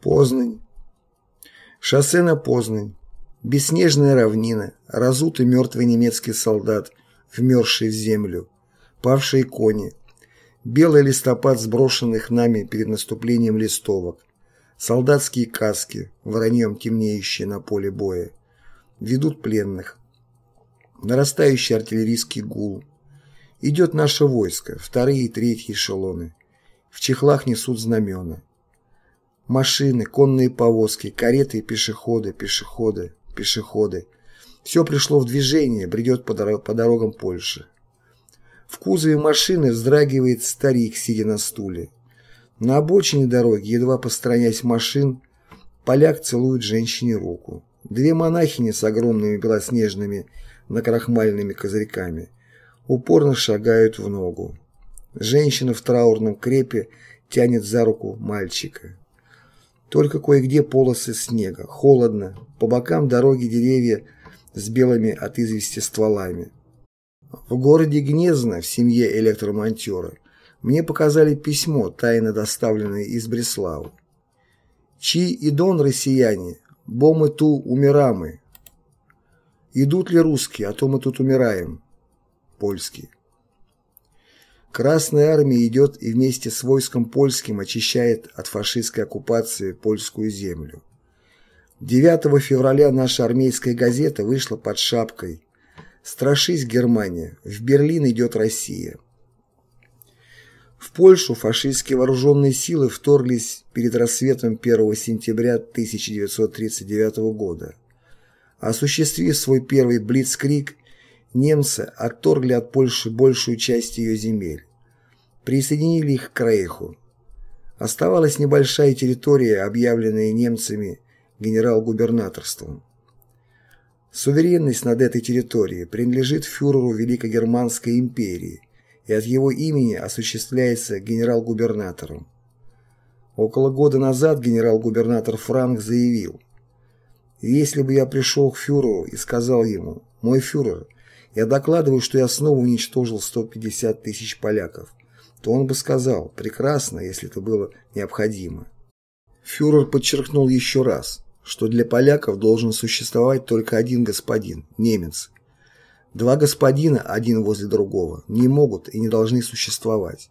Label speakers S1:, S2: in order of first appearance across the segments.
S1: Познань. Шоссе на Познань. Бесснежная равнина, разутый мертвый немецкий солдат, вмерзший в землю, павшие кони, белый листопад сброшенных нами перед наступлением листовок, солдатские каски, вороньем темнеющие на поле боя, ведут пленных, нарастающий артиллерийский гул. Идет наше войско, вторые и третьи эшелоны. В чехлах несут знамена. Машины, конные повозки, кареты и пешеходы, пешеходы, пешеходы. Все пришло в движение, бредет по, дорог по дорогам Польши. В кузове машины вздрагивает старик, сидя на стуле. На обочине дороги, едва постранясь машин, поляк целует женщине руку. Две монахини с огромными белоснежными накрахмальными козырьками упорно шагают в ногу. Женщина в траурном крепе тянет за руку мальчика. Только кое-где полосы снега, холодно, по бокам дороги деревья с белыми от извести стволами. В городе Гнезно, в семье электромонтера, мне показали письмо, тайно доставленное из Бреславы. Чи и дон россияне, бо мы ту умирамы. Идут ли русские, а то мы тут умираем. Польские. Красная армия идет и вместе с войском польским очищает от фашистской оккупации польскую землю. 9 февраля наша армейская газета вышла под шапкой «Страшись, Германия! В Берлин идет Россия!». В Польшу фашистские вооруженные силы вторглись перед рассветом 1 сентября 1939 года. Осуществив свой первый блицкриг, немцы отторгли от Польши большую часть ее земель, присоединили их к Рейху. Оставалась небольшая территория, объявленная немцами генерал-губернаторством. Суверенность над этой территорией принадлежит фюреру Великогерманской империи и от его имени осуществляется генерал-губернатором. Около года назад генерал-губернатор Франк заявил, «Если бы я пришел к фюреру и сказал ему, «Мой фюрер, я докладываю, что я снова уничтожил 150 тысяч поляков», то он бы сказал «прекрасно, если это было необходимо». Фюрер подчеркнул еще раз, что для поляков должен существовать только один господин – немец. Два господина, один возле другого, не могут и не должны существовать.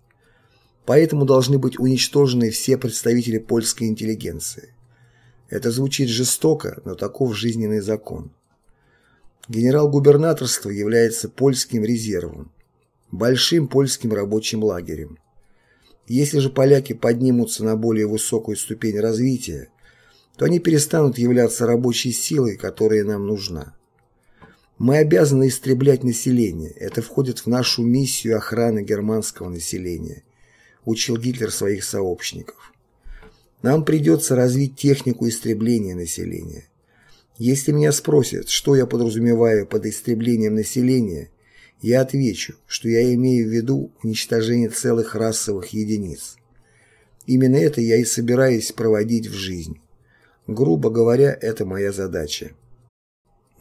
S1: Поэтому должны быть уничтожены все представители польской интеллигенции. Это звучит жестоко, но таков жизненный закон. Генерал-губернаторство является польским резервом, большим польским рабочим лагерем. Если же поляки поднимутся на более высокую ступень развития, то они перестанут являться рабочей силой, которая нам нужна. Мы обязаны истреблять население, это входит в нашу миссию охраны германского населения, учил Гитлер своих сообщников. Нам придется развить технику истребления населения. Если меня спросят, что я подразумеваю под истреблением населения, я отвечу, что я имею в виду уничтожение целых расовых единиц. Именно это я и собираюсь проводить в жизнь. Грубо говоря, это моя задача.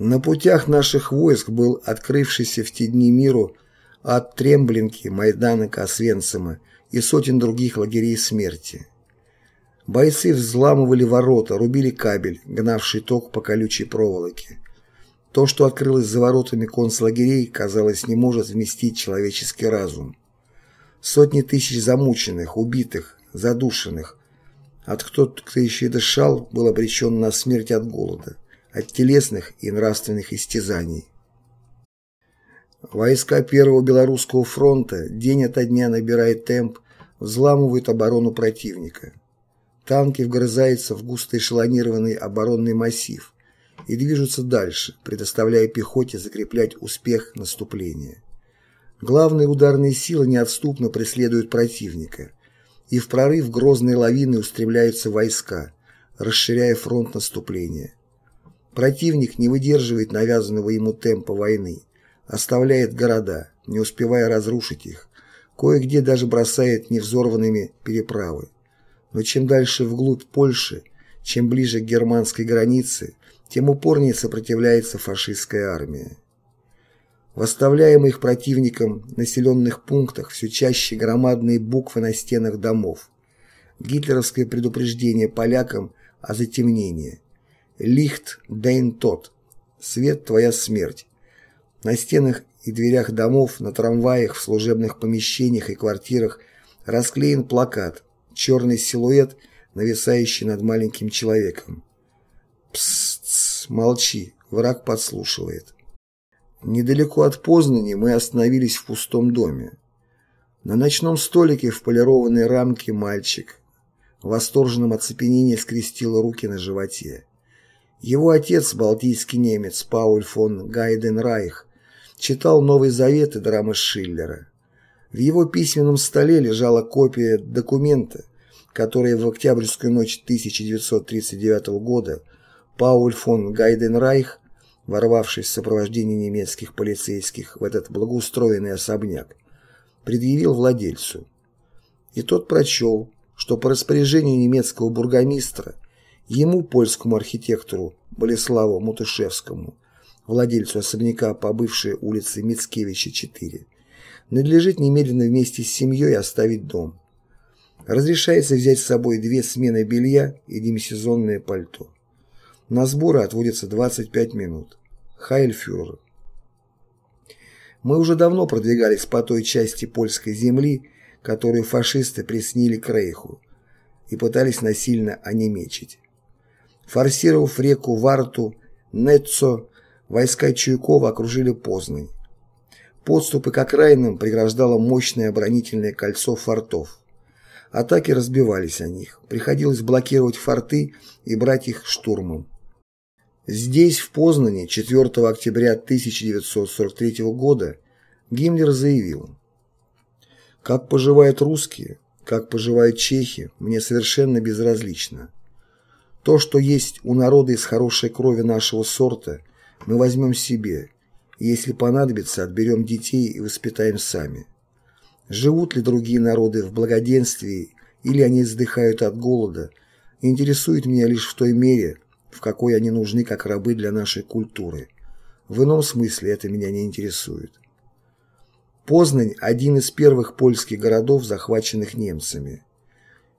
S1: На путях наших войск был открывшийся в те дни миру от Тремблинки, Майдана, Освенцима и сотен других лагерей смерти. Бойцы взламывали ворота, рубили кабель, гнавший ток по колючей проволоке. То, что открылось за воротами концлагерей, казалось, не может вместить человеческий разум. Сотни тысяч замученных, убитых, задушенных. От кто-то, кто еще и дышал, был обречен на смерть от голода, от телесных и нравственных истязаний. Войска Первого Белорусского фронта день ото дня набирают темп, взламывают оборону противника. Танки вгрызаются в густо эшелонированный оборонный массив и движутся дальше, предоставляя пехоте закреплять успех наступления. Главные ударные силы неотступно преследуют противника, и в прорыв грозной лавины устремляются войска, расширяя фронт наступления. Противник не выдерживает навязанного ему темпа войны, оставляет города, не успевая разрушить их, кое-где даже бросает невзорванными переправы. Но чем дальше вглубь Польши, чем ближе к германской границе, тем упорнее сопротивляется фашистская армия. В оставляемых противником населенных пунктах все чаще громадные буквы на стенах домов. Гитлеровское предупреждение полякам а затемнение. Лихт дейн тот. Свет твоя смерть. На стенах и дверях домов, на трамваях, в служебных помещениях и квартирах расклеен плакат, черный силуэт, нависающий над маленьким человеком. Пс, молчи, враг подслушивает. Недалеко от Познани мы остановились в пустом доме. На ночном столике в полированной рамке мальчик в восторженном оцепенении скрестил руки на животе. Его отец, балтийский немец Пауль фон Гайденрайх, читал Новый Завет и драмы Шиллера. В его письменном столе лежала копия документа, который в октябрьскую ночь 1939 года Пауль фон Гайденрайх, ворвавшись в сопровождении немецких полицейских в этот благоустроенный особняк, предъявил владельцу. И тот прочел, что по распоряжению немецкого бургомистра ему, польскому архитектору Болеславу Мутышевскому, владельцу особняка по бывшей улице Мицкевича, 4, надлежит немедленно вместе с семьей оставить дом. Разрешается взять с собой две смены белья и демисезонное пальто. На сборы отводится 25 минут. Хайль фюрер. Мы уже давно продвигались по той части польской земли, которую фашисты приснили к Рейху, и пытались насильно онемечить. Форсировав реку Варту, Нетцо, войска Чуйкова окружили Познань. Подступы к окраинам преграждало мощное оборонительное кольцо фортов. Атаки разбивались о них, приходилось блокировать форты и брать их штурмом. Здесь, в Познане, 4 октября 1943 года, Гиммлер заявил «Как поживают русские, как поживают чехи, мне совершенно безразлично. То, что есть у народа из хорошей крови нашего сорта, мы возьмем себе, если понадобится, отберем детей и воспитаем сами. Живут ли другие народы в благоденствии или они издыхают от голода, интересует меня лишь в той мере, в какой они нужны как рабы для нашей культуры. В ином смысле это меня не интересует. Познань – один из первых польских городов, захваченных немцами.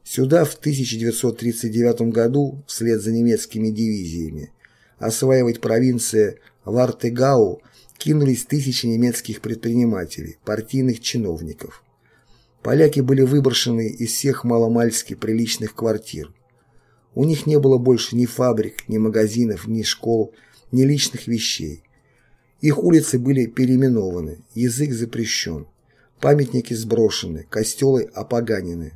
S1: Сюда в 1939 году, вслед за немецкими дивизиями, осваивать провинции Вартегау кинулись тысячи немецких предпринимателей, партийных чиновников. Поляки были выброшены из всех маломальски приличных квартир. У них не было больше ни фабрик, ни магазинов, ни школ, ни личных вещей. Их улицы были переименованы, язык запрещен, памятники сброшены, костелы опоганены.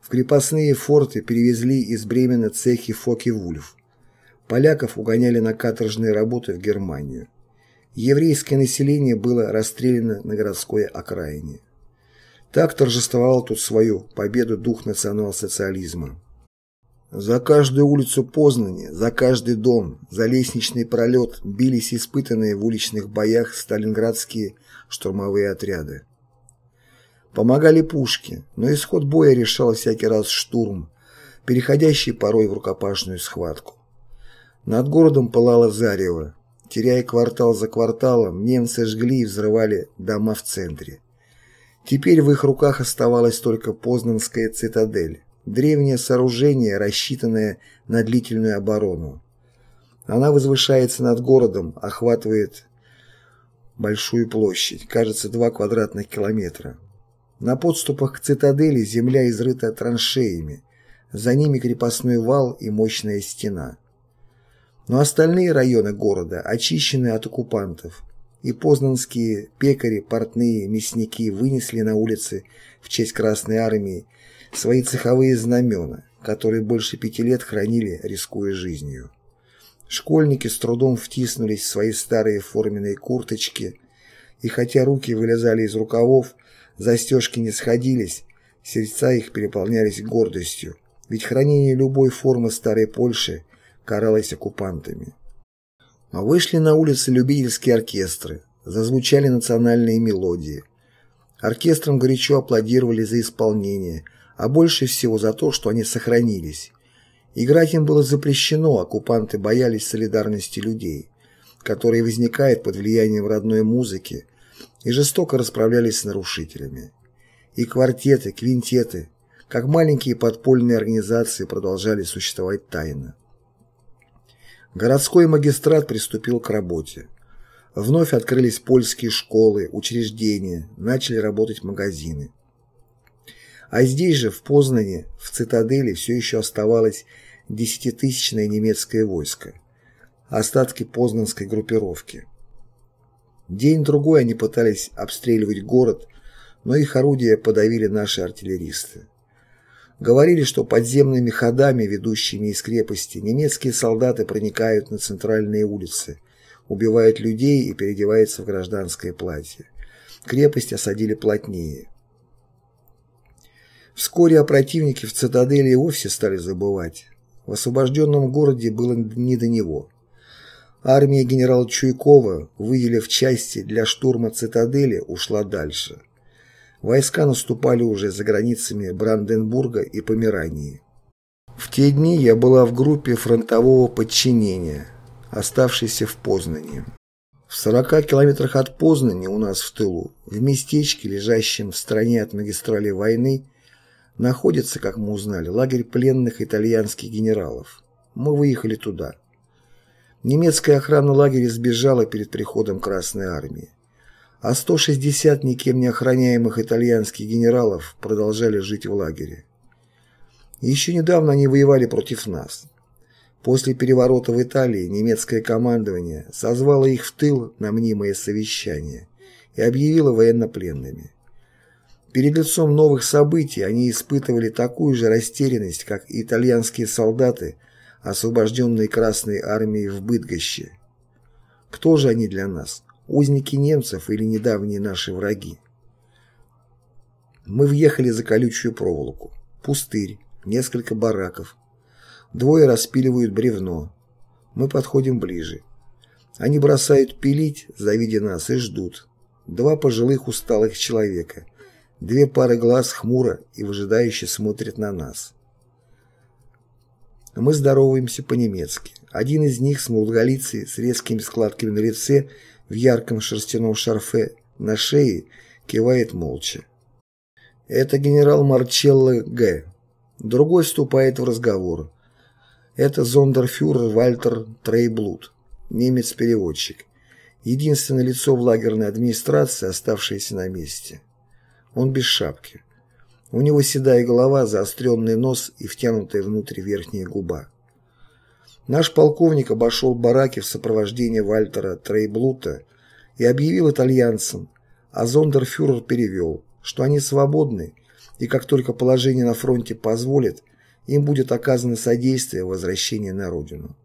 S1: В крепостные форты перевезли из Бремена цехи Фоки-Вульф. Поляков угоняли на каторжные работы в Германию. Еврейское население было расстреляно на городской окраине. Так торжествовал тут свою победу дух национал-социализма. За каждую улицу Познани, за каждый дом, за лестничный пролет бились испытанные в уличных боях сталинградские штурмовые отряды. Помогали пушки, но исход боя решал всякий раз штурм, переходящий порой в рукопашную схватку. Над городом пылало зарево. Теряя квартал за кварталом, немцы жгли и взрывали дома в центре. Теперь в их руках оставалась только Познанская цитадель. Древнее сооружение, рассчитанное на длительную оборону. Она возвышается над городом, охватывает большую площадь, кажется, два квадратных километра. На подступах к цитадели земля изрыта траншеями, за ними крепостной вал и мощная стена. Но остальные районы города очищены от оккупантов, и познанские пекари, портные, мясники вынесли на улицы в честь Красной Армии свои цеховые знамена, которые больше пяти лет хранили, рискуя жизнью. Школьники с трудом втиснулись в свои старые форменные курточки, и хотя руки вылезали из рукавов, застежки не сходились, сердца их переполнялись гордостью, ведь хранение любой формы старой Польши каралось оккупантами. Но вышли на улицы любительские оркестры, зазвучали национальные мелодии. Оркестрам горячо аплодировали за исполнение, а больше всего за то, что они сохранились. Играть им было запрещено, оккупанты боялись солидарности людей, которая возникает под влиянием родной музыки, и жестоко расправлялись с нарушителями. И квартеты, квинтеты, как маленькие подпольные организации продолжали существовать тайно. Городской магистрат приступил к работе. Вновь открылись польские школы, учреждения, начали работать магазины. А здесь же, в Познане, в цитадели, все еще оставалось десятитысячное немецкое войско, остатки познанской группировки. День-другой они пытались обстреливать город, но их орудия подавили наши артиллеристы. Говорили, что подземными ходами, ведущими из крепости, немецкие солдаты проникают на центральные улицы, убивают людей и переодеваются в гражданское платье. Крепость осадили плотнее. Вскоре о противнике в цитадели и вовсе стали забывать. В освобожденном городе было не до него. Армия генерала Чуйкова, выделив части для штурма цитадели, ушла дальше. Войска наступали уже за границами Бранденбурга и Померании. В те дни я была в группе фронтового подчинения, оставшейся в Познане. В 40 километрах от Познани у нас в тылу, в местечке, лежащем в стороне от магистрали войны, находится, как мы узнали, лагерь пленных итальянских генералов. Мы выехали туда. Немецкая охрана лагеря сбежала перед приходом Красной Армии а 160 никем не охраняемых итальянских генералов продолжали жить в лагере. Еще недавно они воевали против нас. После переворота в Италии немецкое командование созвало их в тыл на мнимое совещание и объявило военнопленными. Перед лицом новых событий они испытывали такую же растерянность, как итальянские солдаты, освобожденные Красной Армией в Бытгоще. Кто же они для нас? Узники немцев или недавние наши враги. Мы въехали за колючую проволоку. Пустырь, несколько бараков. Двое распиливают бревно. Мы подходим ближе. Они бросают пилить, завидя нас, и ждут. Два пожилых усталых человека. Две пары глаз хмуро и выжидающе смотрят на нас. Мы здороваемся по-немецки. Один из них с молодголицей, с резкими складками на лице, в ярком шерстяном шарфе на шее кивает молча. Это генерал Марчелло Г. Другой вступает в разговор. Это зондерфюрер Вальтер Трейблут, немец-переводчик. Единственное лицо в лагерной администрации, оставшееся на месте. Он без шапки. У него седая голова, заостренный нос и втянутая внутрь верхняя губа. Наш полковник обошел бараки в сопровождении Вальтера Трейблута и объявил итальянцам, а зондерфюрер перевел, что они свободны, и как только положение на фронте позволит, им будет оказано содействие в возвращении на родину.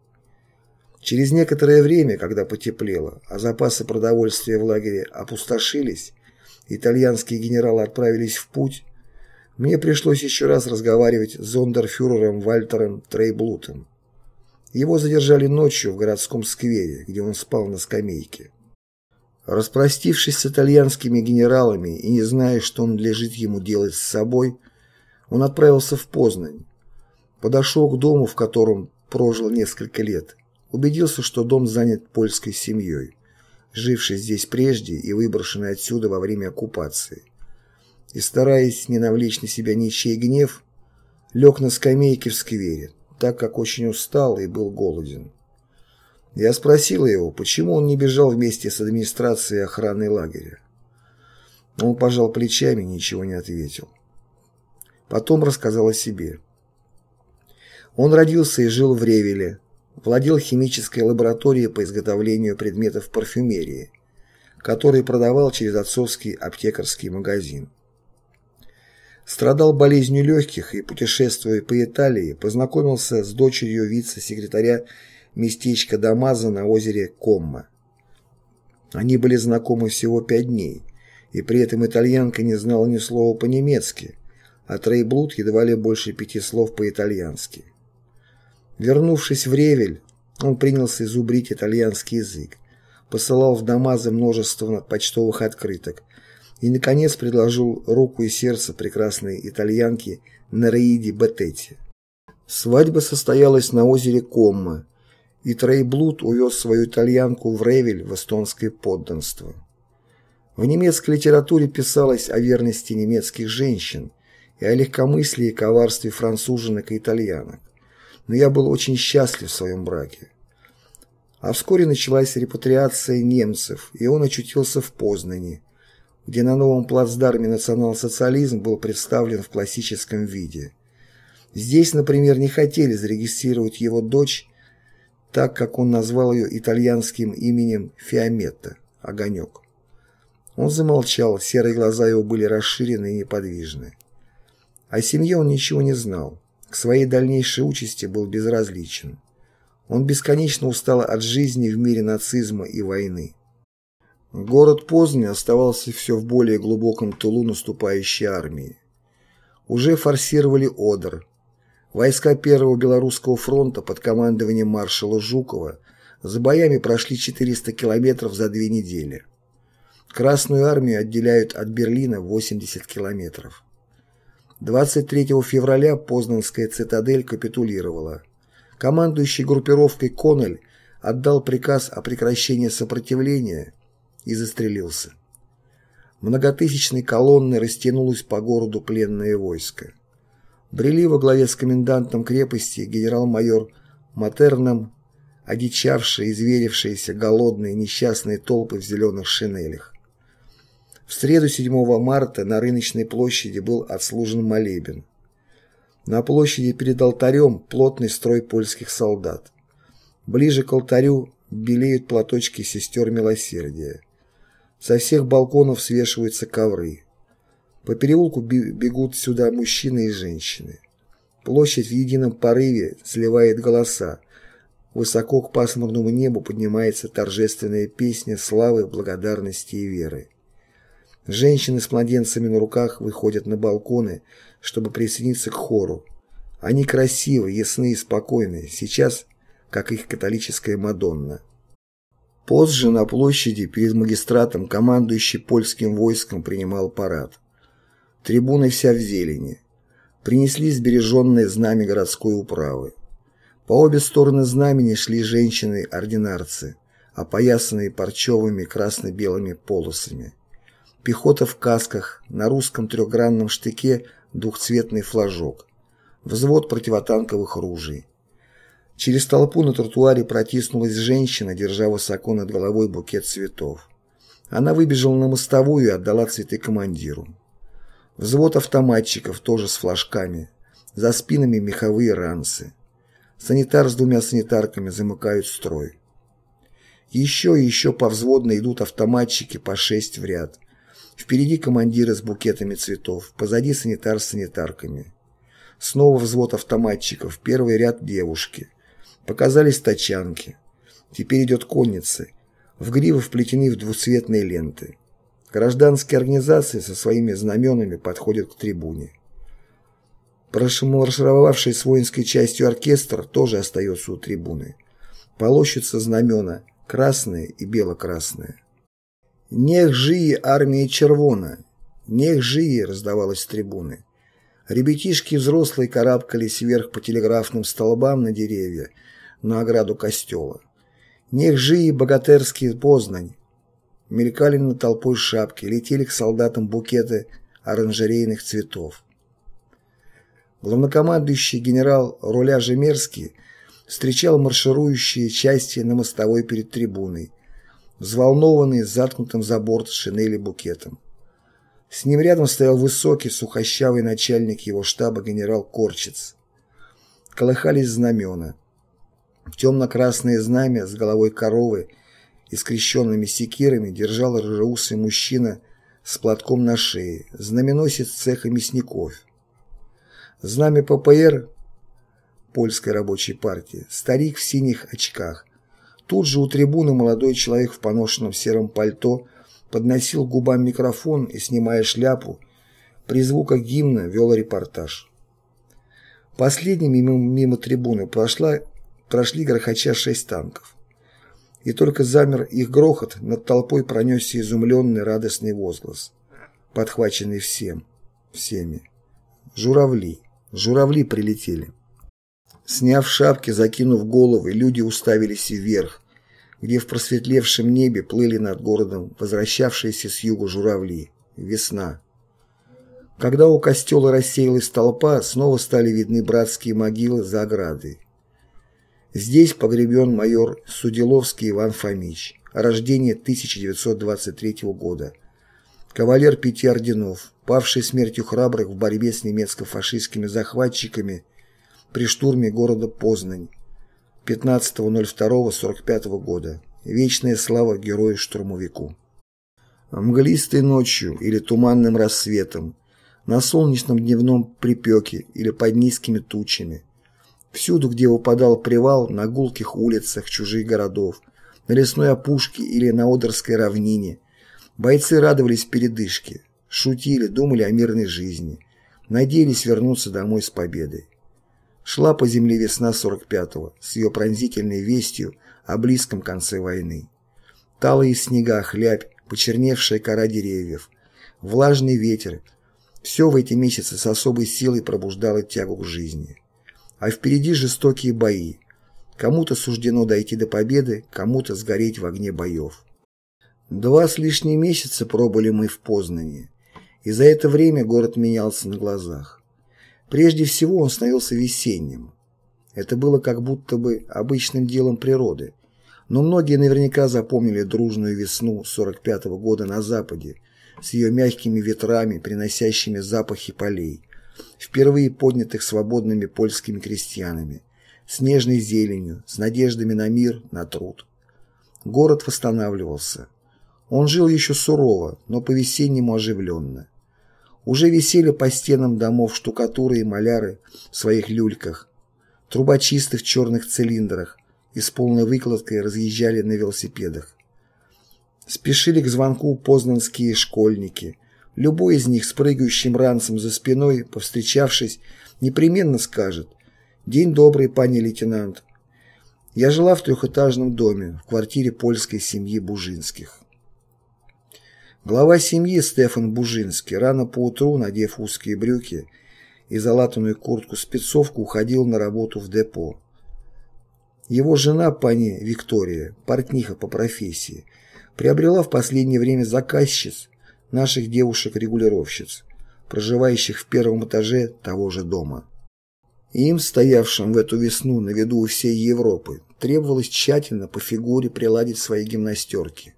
S1: Через некоторое время, когда потеплело, а запасы продовольствия в лагере опустошились, итальянские генералы отправились в путь, мне пришлось еще раз разговаривать с зондерфюрером Вальтером Трейблутом. Его задержали ночью в городском сквере, где он спал на скамейке. Распростившись с итальянскими генералами и не зная, что он лежит ему делать с собой, он отправился в Познань. Подошел к дому, в котором прожил несколько лет. Убедился, что дом занят польской семьей, жившей здесь прежде и выброшенной отсюда во время оккупации. И, стараясь не навлечь на себя ничей гнев, лег на скамейке в сквере, так как очень устал и был голоден. Я спросил его, почему он не бежал вместе с администрацией охраны лагеря. Он пожал плечами и ничего не ответил. Потом рассказал о себе. Он родился и жил в Ревеле, владел химической лабораторией по изготовлению предметов парфюмерии, который продавал через отцовский аптекарский магазин. Страдал болезнью легких и, путешествуя по Италии, познакомился с дочерью вице-секретаря местечка Дамаза на озере Комма. Они были знакомы всего пять дней, и при этом итальянка не знала ни слова по-немецки, а Трейблуд едва ли больше пяти слов по-итальянски. Вернувшись в Ревель, он принялся изубрить итальянский язык, посылал в Дамазы множество почтовых открыток, и, наконец, предложил руку и сердце прекрасной итальянки Нереиди Беттетти. Свадьба состоялась на озере Комма, и Трейблуд увез свою итальянку в Ревель в эстонское подданство. В немецкой литературе писалось о верности немецких женщин и о легкомыслии и коварстве француженок и итальянок. Но я был очень счастлив в своем браке. А вскоре началась репатриация немцев, и он очутился в Познани, где на новом плацдарме национал-социализм был представлен в классическом виде. Здесь, например, не хотели зарегистрировать его дочь, так как он назвал ее итальянским именем Фиаметта – Огонек. Он замолчал, серые глаза его были расширены и неподвижны. О семье он ничего не знал, к своей дальнейшей участи был безразличен. Он бесконечно устал от жизни в мире нацизма и войны. Город Познань оставался все в более глубоком тылу наступающей армии. Уже форсировали Одер. Войска Первого Белорусского фронта под командованием маршала Жукова за боями прошли 400 километров за две недели. Красную армию отделяют от Берлина 80 километров. 23 февраля Познанская цитадель капитулировала. Командующий группировкой Коннель отдал приказ о прекращении сопротивления и застрелился. Многотысячной колонной растянулось по городу пленное войско. Брели во главе с комендантом крепости генерал-майор Матерном, одичавшие, изверившиеся, голодные, несчастные толпы в зеленых шинелях. В среду 7 марта на рыночной площади был отслужен молебен. На площади перед алтарем плотный строй польских солдат. Ближе к алтарю белеют платочки сестер милосердия. Со всех балконов свешиваются ковры. По переулку бегут сюда мужчины и женщины. Площадь в едином порыве сливает голоса. Высоко к пасмурному небу поднимается торжественная песня славы, благодарности и веры. Женщины с младенцами на руках выходят на балконы, чтобы присоединиться к хору. Они красивы, ясны и спокойны, сейчас, как их католическая Мадонна. Позже на площади перед магистратом командующий польским войском принимал парад. Трибуна вся в зелени. Принесли сбереженное знамя городской управы. По обе стороны знамени шли женщины-ординарцы, опоясанные парчевыми красно-белыми полосами. Пехота в касках, на русском трехгранном штыке двухцветный флажок. Взвод противотанковых ружей. Через толпу на тротуаре протиснулась женщина, держа высоко над головой букет цветов. Она выбежала на мостовую и отдала цветы командиру. Взвод автоматчиков тоже с флажками. За спинами меховые ранцы. Санитар с двумя санитарками замыкают строй. Еще и еще повзводно идут автоматчики по шесть в ряд. Впереди командиры с букетами цветов, позади санитар с санитарками. Снова взвод автоматчиков, первый ряд девушки. Показались тачанки. Теперь идет конница. В гривы вплетены в двуцветные ленты. Гражданские организации со своими знаменами подходят к трибуне. Прошмаршировавший с воинской частью оркестр тоже остается у трибуны. Полощутся знамена, красные и бело-красные. «Нех жии армии червона! Нех жии!» раздавалось с трибуны. Ребятишки взрослые карабкались вверх по телеграфным столбам на деревья, на ограду костела. Нех жии богатырские Познань! Мелькали над толпой шапки, летели к солдатам букеты оранжерейных цветов. Главнокомандующий генерал Руля Жемерский встречал марширующие части на мостовой перед трибуной, взволнованный, заткнутым за борт шинели букетом. С ним рядом стоял высокий, сухощавый начальник его штаба генерал Корчиц. Колыхались знамена. Темно-красное знамя с головой коровы и скрещенными секирами держал рыжеусый мужчина с платком на шее, знаменосец цеха мясников. Знамя ППР Польской рабочей партии, старик в синих очках. Тут же у трибуны молодой человек в поношенном сером пальто подносил губам микрофон и, снимая шляпу, при звуках гимна вел репортаж. Последними мимо трибуны прошла, прошли грохоча шесть танков и только замер их грохот, над толпой пронесся изумленный радостный возглас, подхваченный всем, всеми. Журавли, журавли прилетели. Сняв шапки, закинув головы, люди уставились вверх, где в просветлевшем небе плыли над городом возвращавшиеся с юга журавли. Весна. Когда у костела рассеялась толпа, снова стали видны братские могилы за оградой. Здесь погребен майор Судиловский Иван Фомич, рождение 1923 года, кавалер пяти орденов, павший смертью храбрых в борьбе с немецко-фашистскими захватчиками при штурме города Познань 15.02.45 года. Вечная слава герою-штурмовику. Мглистой ночью или туманным рассветом, на солнечном дневном припеке или под низкими тучами, всюду, где упадал привал, на гулких улицах чужих городов, на лесной опушке или на Одерской равнине, бойцы радовались передышке, шутили, думали о мирной жизни, надеялись вернуться домой с победой. Шла по земле весна 45-го с ее пронзительной вестью о близком конце войны. Талые снега, хлябь, почерневшая кора деревьев, влажный ветер – все в эти месяцы с особой силой пробуждало тягу к жизни. А впереди жестокие бои. Кому-то суждено дойти до победы, кому-то сгореть в огне боев. Два с лишним месяца пробыли мы в Познане и за это время город менялся на глазах. Прежде всего он становился весенним. Это было как будто бы обычным делом природы, но многие наверняка запомнили дружную весну 45 -го года на Западе, с ее мягкими ветрами, приносящими запахи полей, впервые поднятых свободными польскими крестьянами, с нежной зеленью, с надеждами на мир, на труд. Город восстанавливался. Он жил еще сурово, но по-весеннему оживленно. Уже висели по стенам домов штукатуры и маляры в своих люльках, трубочисты в черных цилиндрах и с полной выкладкой разъезжали на велосипедах. Спешили к звонку познанские школьники. Любой из них с прыгающим ранцем за спиной, повстречавшись, непременно скажет «День добрый, пани лейтенант». Я жила в трехэтажном доме, в квартире польской семьи Бужинских. Глава семьи Стефан Бужинский рано поутру, надев узкие брюки и залатанную куртку-спецовку, уходил на работу в депо. Его жена, пани Виктория, портниха по профессии, приобрела в последнее время заказчиц, наших девушек-регулировщиц, проживающих в первом этаже того же дома. Им, стоявшим в эту весну на виду у всей Европы, требовалось тщательно по фигуре приладить свои гимнастерки.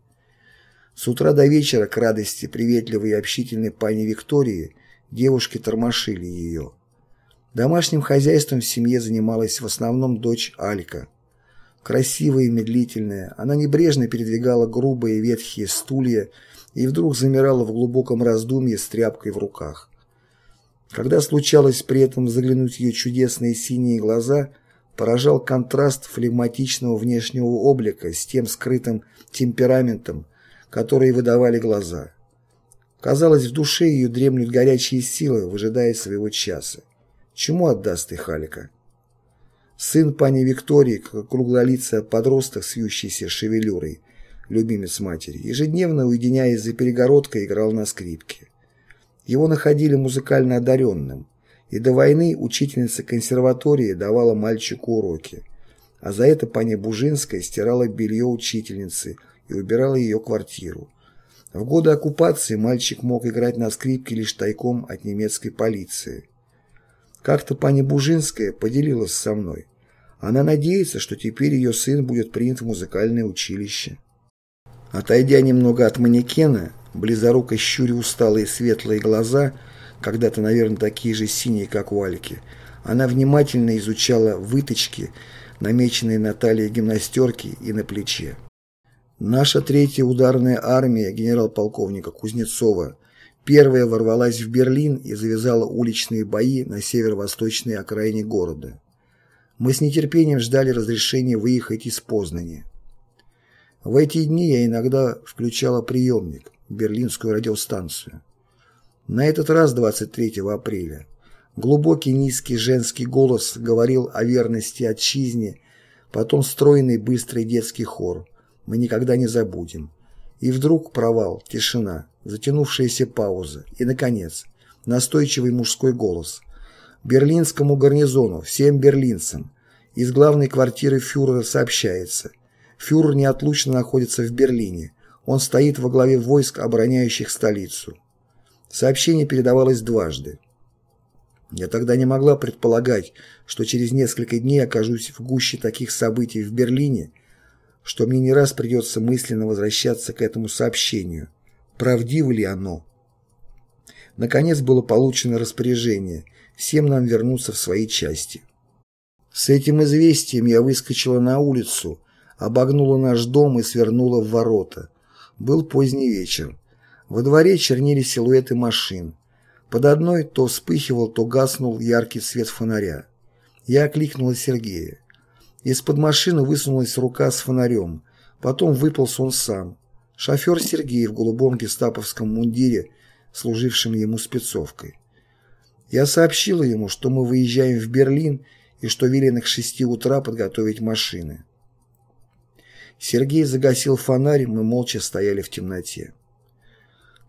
S1: С утра до вечера, к радости приветливой и общительной пани Виктории, девушки тормошили ее. Домашним хозяйством в семье занималась в основном дочь Алька. Красивая и медлительная, она небрежно передвигала грубые ветхие стулья и вдруг замирала в глубоком раздумье с тряпкой в руках. Когда случалось при этом заглянуть в ее чудесные синие глаза, поражал контраст флегматичного внешнего облика с тем скрытым темпераментом, которые выдавали глаза. Казалось, в душе ее дремлют горячие силы, выжидая своего часа. Чему отдаст их Алика? Сын пани Виктории, круглолицая подросток с вьющейся шевелюрой, любимец матери, ежедневно, уединяясь за перегородкой, играл на скрипке. Его находили музыкально одаренным, и до войны учительница консерватории давала мальчику уроки, а за это пани Бужинская стирала белье учительницы и убирала ее квартиру. В годы оккупации мальчик мог играть на скрипке лишь тайком от немецкой полиции. Как-то пани Бужинская поделилась со мной. Она надеется, что теперь ее сын будет принят в музыкальное училище. Отойдя немного от манекена, близоруко щуря усталые светлые глаза, когда-то, наверное, такие же синие, как у Альки, она внимательно изучала выточки, намеченные на талии гимнастерки и на плече. Наша третья ударная армия генерал-полковника Кузнецова первая ворвалась в Берлин и завязала уличные бои на северо-восточной окраине города. Мы с нетерпением ждали разрешения выехать из Познани. В эти дни я иногда включала приемник, берлинскую радиостанцию. На этот раз 23 апреля глубокий низкий женский голос говорил о верности отчизне, потом стройный быстрый детский хор – мы никогда не забудем. И вдруг провал, тишина, затянувшаяся пауза. И, наконец, настойчивый мужской голос. Берлинскому гарнизону, всем берлинцам. Из главной квартиры фюрера сообщается. Фюрер неотлучно находится в Берлине. Он стоит во главе войск, обороняющих столицу. Сообщение передавалось дважды. Я тогда не могла предполагать, что через несколько дней окажусь в гуще таких событий в Берлине, что мне не раз придется мысленно возвращаться к этому сообщению. Правдиво ли оно? Наконец было получено распоряжение всем нам вернуться в свои части. С этим известием я выскочила на улицу, обогнула наш дом и свернула в ворота. Был поздний вечер. Во дворе чернили силуэты машин. Под одной то вспыхивал, то гаснул яркий свет фонаря. Я окликнула Сергея. Из-под машины высунулась рука с фонарем. Потом выполз он сам. Шофер Сергей в голубом гестаповском мундире, служившем ему спецовкой. Я сообщила ему, что мы выезжаем в Берлин и что велено к шести утра подготовить машины. Сергей загасил фонарь, мы молча стояли в темноте.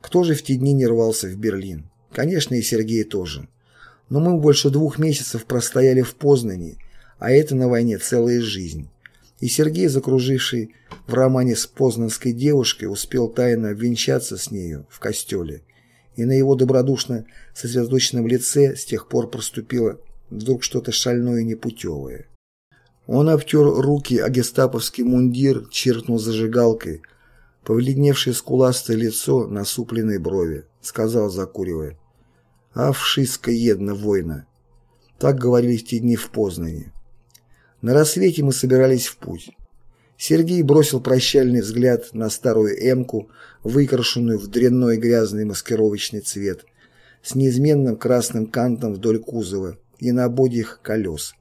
S1: Кто же в те дни не рвался в Берлин? Конечно, и Сергей тоже. Но мы больше двух месяцев простояли в Познани, а это на войне целая жизнь. И Сергей, закруживший в романе с познанской девушкой, успел тайно обвенчаться с нею в костеле. И на его добродушно сосредоточенном лице с тех пор проступило вдруг что-то шальное и непутевое. Он обтер руки о гестаповский мундир, чиркнул зажигалкой, повледневшее скуластое лицо, насупленные брови, сказал, закуривая. Авшиска една война. Так говорили в те дни в Познане. На рассвете мы собирались в путь. Сергей бросил прощальный взгляд на старую эмку, выкрашенную в дрянной грязный маскировочный цвет, с неизменным красным кантом вдоль кузова и на ободьях колес,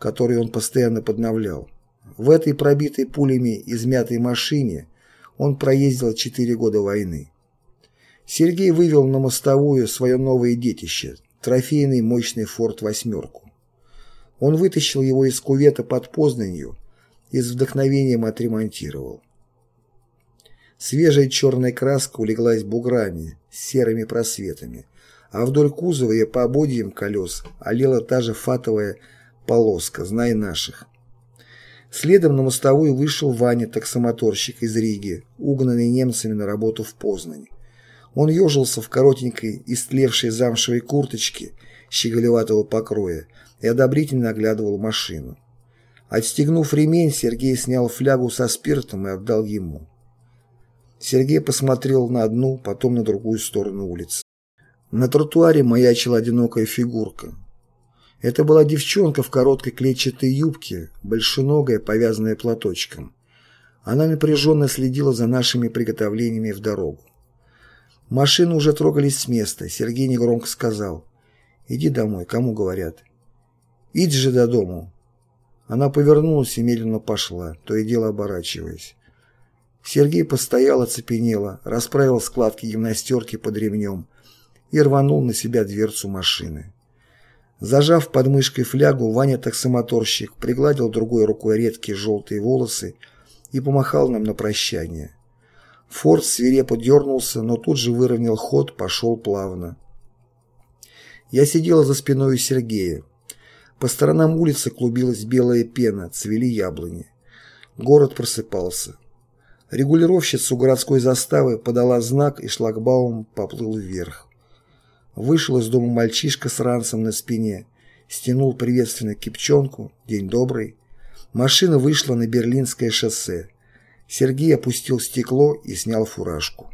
S1: которые он постоянно подновлял. В этой пробитой пулями измятой машине он проездил четыре года войны. Сергей вывел на мостовую свое новое детище – трофейный мощный «Форд восьмерку». Он вытащил его из кувета под Познанью и с вдохновением отремонтировал. Свежая черная краска улеглась буграми, серыми просветами, а вдоль кузова и по ободьям колес олела та же фатовая полоска, знай наших. Следом на мостовую вышел Ваня, таксомоторщик из Риги, угнанный немцами на работу в Познань. Он ежился в коротенькой, истлевшей замшевой курточке щеголеватого покроя и одобрительно оглядывал машину. Отстегнув ремень, Сергей снял флягу со спиртом и отдал ему. Сергей посмотрел на одну, потом на другую сторону улицы. На тротуаре маячила одинокая фигурка. Это была девчонка в короткой клетчатой юбке, большеногая, повязанная платочком. Она напряженно следила за нашими приготовлениями в дорогу. Машины уже трогались с места. Сергей негромко сказал. «Иди домой, кому говорят?» «Иди же до дому». Она повернулась и медленно пошла, то и дело оборачиваясь. Сергей постоял оцепенело, расправил складки гимнастерки под ремнем и рванул на себя дверцу машины. Зажав под флягу, Ваня-таксомоторщик пригладил другой рукой редкие желтые волосы и помахал нам на прощание. Форд свирепо дернулся, но тут же выровнял ход, пошел плавно. Я сидела за спиной у Сергея. По сторонам улицы клубилась белая пена, цвели яблони. Город просыпался. Регулировщица у городской заставы подала знак, и шлагбаум поплыл вверх. Вышел из дома мальчишка с ранцем на спине, стянул приветственно кипчонку, день добрый. Машина вышла на Берлинское шоссе. Сергей опустил стекло и снял фуражку.